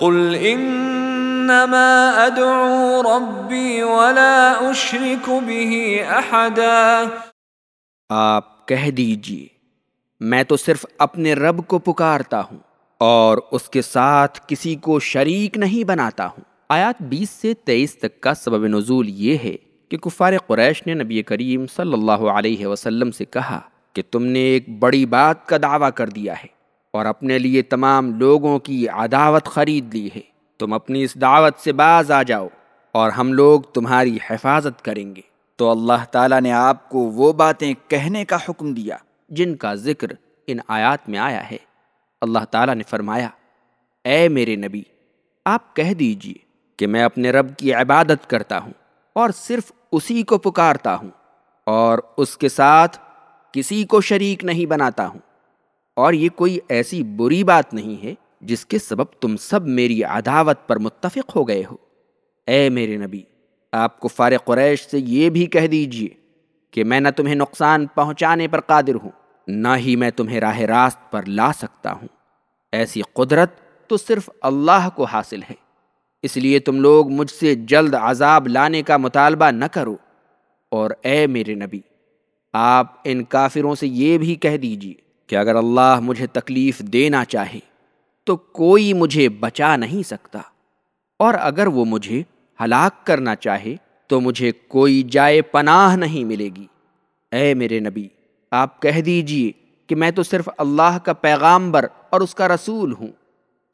قل انما ادعو ربی ولا اشرک به احدا آپ کہہ دیجیے، میں تو صرف اپنے رب کو پکارتا ہوں اور اس کے ساتھ کسی کو شریک نہیں بناتا ہوں۔ آیات بیس سے تیئیس تک کا سبب نزول یہ ہے کہ کفار قریش نے نبی کریم صلی اللہ علیہ وسلم سے کہا کہ تم نے ایک بڑی بات کا دعویٰ کر دیا ہے۔ اور اپنے لیے تمام لوگوں کی عداوت خرید لی ہے۔ تم اپنی اس دعوت سے باز آ جاؤ اور ہم لوگ تمہاری حفاظت کریں گے۔ تو اللہ تعالیٰ نے آپ کو وہ باتیں کہنے کا حکم دیا جن کا ذکر ان آیات میں آیا ہے۔ اللہ تعالیٰ نے فرمایا، اے میرے نبی، آپ کہہ دیجیے کہ میں اپنے رب کی عبادت کرتا ہوں اور صرف اسی کو پکارتا ہوں اور اس کے ساتھ کسی کو شریک نہیں بناتا ہوں۔ اور یہ کوئی ایسی بری بات نہیں ہے جس کے سبب تم سب میری عداوت پر متفق ہو گئے ہو۔ اے میرے نبی، آپ کو فارغ قریش سے یہ بھی کہہ دیجیے کہ میں نہ تمہیں نقصان پہنچانے پر قادر ہوں، نہ ہی میں تمہیں راہ راست پر لا سکتا ہوں۔ ایسی قدرت تو صرف اللہ کو حاصل ہے۔ اس لیے تم لوگ مجھ سے جلد عذاب لانے کا مطالبہ نہ کرو۔ اور اے میرے نبی، آپ ان کافروں سے یہ بھی کہہ دیجیے کہ اگر اللہ مجھے تکلیف دینا چاہے تو کوئی مجھے بچا نہیں سکتا، اور اگر وہ مجھے ہلاک کرنا چاہے تو مجھے کوئی جائے پناہ نہیں ملے گی۔ اے میرے نبی، آپ کہہ دیجیے کہ میں تو صرف اللہ کا پیغامبر اور اس کا رسول ہوں،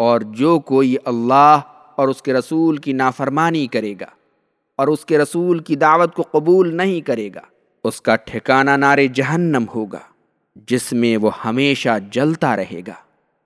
اور جو کوئی اللہ اور اس کے رسول کی نافرمانی کرے گا اور اس کے رسول کی دعوت کو قبول نہیں کرے گا، اس کا ٹھکانہ نار جہنم ہوگا۔ جس میں وہ ہمیشہ جلتا رہے گا۔